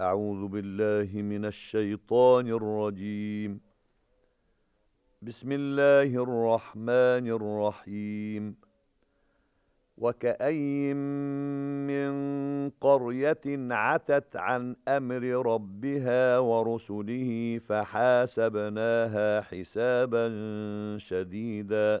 أعوذ بالله من الشيطان الرجيم. بسم الله الرحمن الرحيم. وكأي من قرية عتت عن أمر ربها ورسله فحاسبناها حسابا شديدا.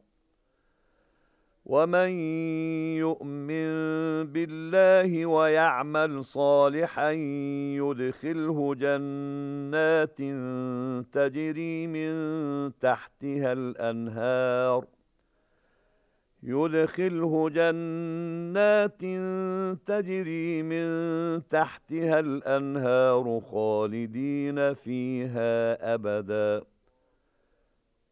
ومن يؤمن بالله ويعمل صالحا يدخله جنات تجري من تحتها الأنهار يدخله جنات تجري من تحتها الأنهار خالدين فيها أبداً.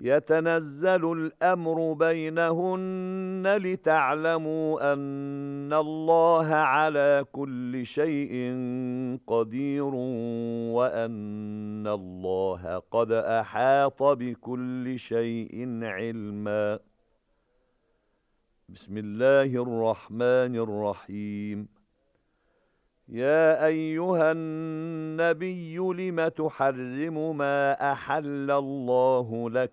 يتنزل الأمر بينهن لتعلموا أن الله على كل شيء قدير وأن الله قد أحاط بكل شيء علما. بسم الله الرحمن الرحيم. يا أيها النبي لم تحرم ما أحل الله لك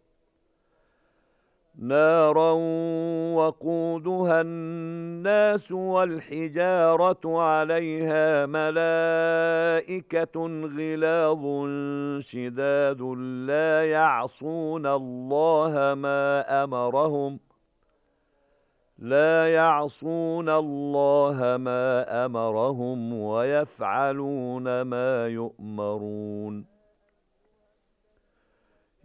نارا وقودها الناس والحجارة عليها ملائكة غلاظ شداد لا يعصون الله ما أمرهم لا يعصون الله ما أمرهم ويفعلون ما يؤمرون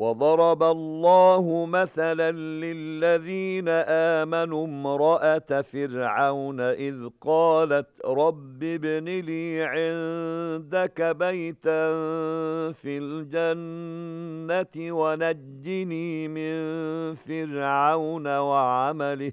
وضرب الله مثلا للذين آمنوا امرأة فرعون إذ قالت رب ابن لي عندك بيتا في الجنة ونجني من فرعون وعمله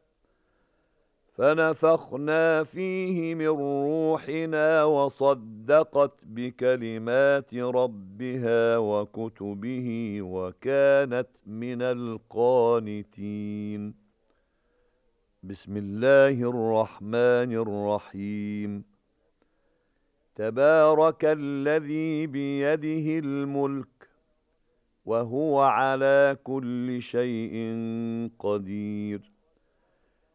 فنفخنا فيه من روحنا وصدقت بكلمات ربها وكتبه وكانت من القانتين. بسم الله الرحمن الرحيم. تبارك الذي بيده الملك وهو على كل شيء قدير.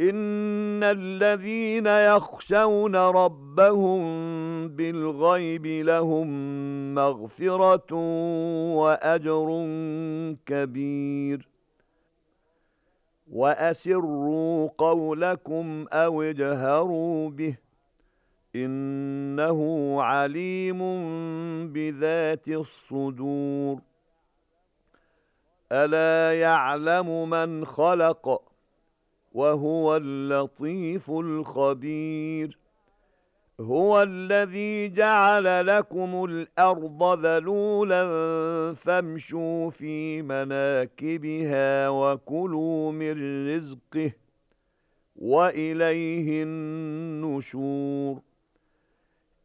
إِنَّ الَّذِينَ يَخْشَوْنَ رَبَّهُم بِالْغَيْبِ لَهُم مَّغْفِرَةٌ وَأَجْرٌ كَبِيرٌ وَأَسِرُّوا قَوْلَكُمْ أَوِ اجْهَرُوا بِهِ إِنَّهُ عَلِيمٌ بِذَاتِ الصُّدُورِ أَلَا يَعْلَمُ مَنْ خَلَقَ وَهُوَ اللَّطِيفُ الْخَبِيرُ. هُوَ الَّذِي جَعَلَ لَكُمُ الْأَرْضَ ذَلُولًا فَامْشُوا فِي مَنَاكِبِهَا وَكُلُوا مِن رِّزْقِهِ وَإِلَيْهِ النُّشُورُ.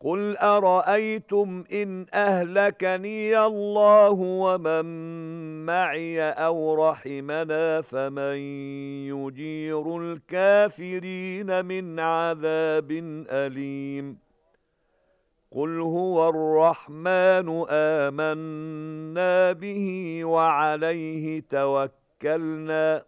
قل أرأيتم إن أهلكني الله ومن معي أو رحمنا فمن يجير الكافرين من عذاب أليم قل هو الرحمن آمنا به وعليه توكلنا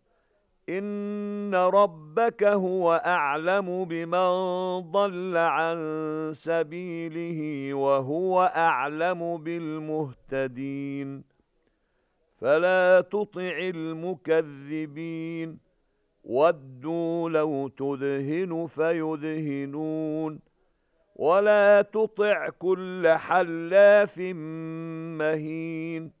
إن ربك هو أعلم بمن ضل عن سبيله وهو أعلم بالمهتدين فلا تطع المكذبين ودوا لو تدهن فيدهنون ولا تطع كل حلاف مهين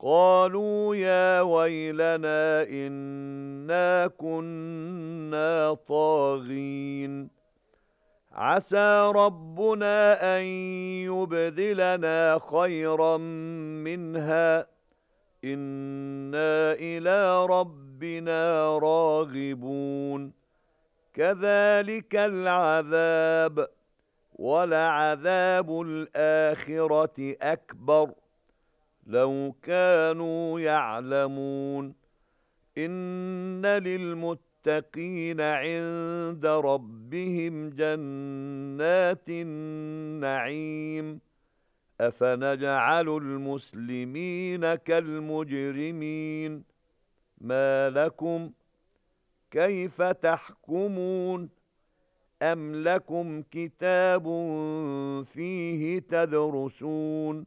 قالوا يا ويلنا إنا كنا طاغين. عسى ربنا أن يبدلنا خيرا منها. إنا إلى ربنا راغبون. كذلك العذاب ولعذاب الآخرة أكبر. لو كانوا يعلمون إن للمتقين عند ربهم جنات النعيم أفنجعل المسلمين كالمجرمين مَا لَكُمْ كَيْفَ تَحْكُمُونَ أَمْ لَكُمْ كِتَابٌ فِيهِ تَدْرُسُونَ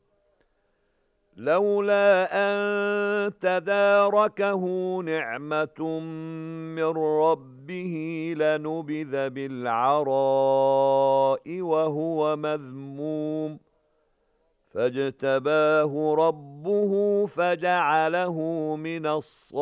لَوْلَا أَن تَدَارَكَهُ نِعْمَةٌ مِّن رَّبِّهِ لَنُبِذَ بِالْعَرَاءِ وَهُوَ مَذْمُومٌ. فَاجْتَبَاهُ رَبُّهُ فَجَعَلَهُ مِنَ الصَّالِحِينَ.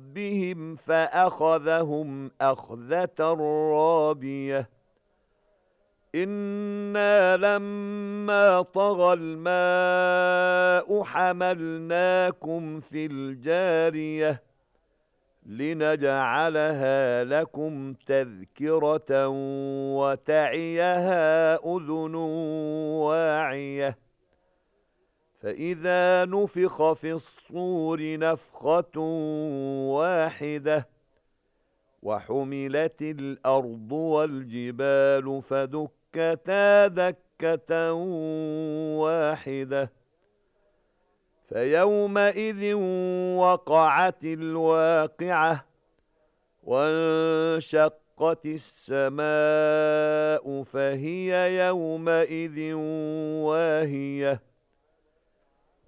رَبِّهِمْ فَأَخَذَهُمْ أَخْذَةً رَّابِيَةً إِنَّا لَمَّا طَغَى الْمَاءُ حَمَلْنَاكُمْ فِي الْجَارِيَةِ لِنَجْعَلَهَا لَكُمْ تَذْكِرَةً وَتَعِيَهَا أُذُنٌ وَاعِيَةٌ فَإِذَا نُفِخَ فِي الصُّورِ نَفْخَةٌ وَاحِدَةٌ وَحُمِلَتِ الْأَرْضُ وَالْجِبَالُ فَدُكَّتْ دكتا دكة واحدة فيومئذ وقعت الواقعة وانشقت السماء فهي يومئذ واهية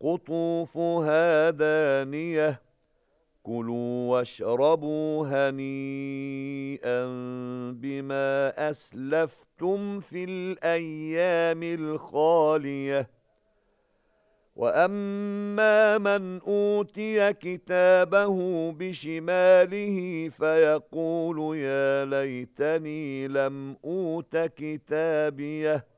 قُطُوفُهَا دَانِيَةٌ. كُلُوا وَاشْرَبُوا هَنِيئًا بِمَا أَسْلَفْتُمْ فِي الْأَيَّامِ الْخَالِيَةِ. وَأَمَّا مَنْ أُوتِيَ كِتَابَهُ بِشِمَالِهِ فَيَقُولُ يَا لَيْتَنِي لَمْ أُوتَ كِتَابِيَهْ.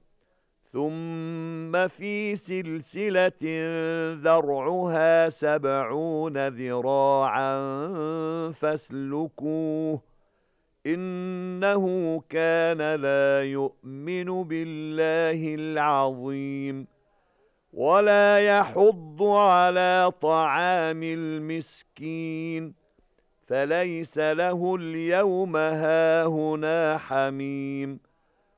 ثُمَّ فِي سِلْسِلَةٍ ذَرْعُهَا سَبْعُونَ ذِرَاعًا فَاسْلُكُوهُ إِنَّهُ كَانَ لَا يُؤْمِنُ بِاللَّهِ الْعَظِيمِ وَلَا يَحُضُّ عَلَى طَعَامِ الْمِسْكِينِ فَلَيْسَ لَهُ الْيَوْمَ هَاهُنَا حَمِيمٌ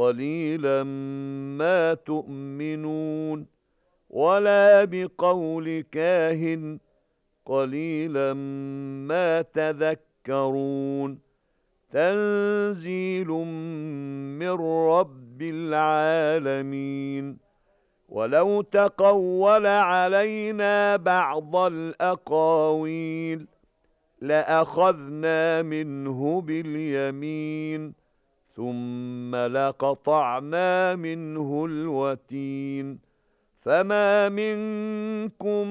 قَلِيلًا مَا تُؤْمِنُونَ وَلَا بِقَوْلِ كَاهِنٍ قَلِيلًا مَا تَذَكَّرُونَ تَنزِيلٌ مِّن رَّبِّ الْعَالَمِينَ وَلَوْ تَقَوَّلَ عَلَيْنَا بَعْضَ الْأَقَاوِيلِ لَأَخَذْنَا مِنْهُ بِالْيَمِينِ ثُمَّ لَقَطَعْنَا مِنْهُ الْوَتِينَ فَمَا مِنكُم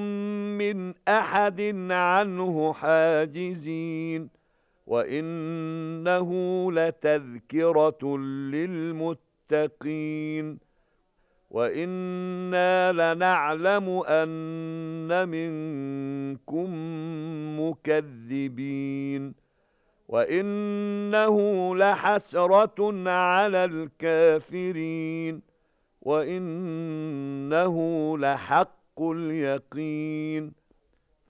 مِّنْ أَحَدٍ عَنْهُ حَاجِزِينَ وَإِنَّهُ لَتَذْكِرَةٌ لِّلْمُتَّقِينَ وَإِنَّا لَنَعْلَمُ أَنَّ مِنكُم مُّكَذِّبِينَ وَإِنَّهُ لَحَسْرَةٌ عَلَى الْكَافِرِينَ وَإِنَّهُ لَحَقُّ الْيَقِينِ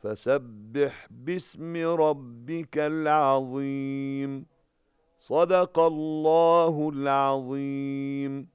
فَسَبِّحْ بِاسْمِ رَبِّكَ الْعَظِيمِ صَدَقَ اللَّهُ الْعَظِيمُ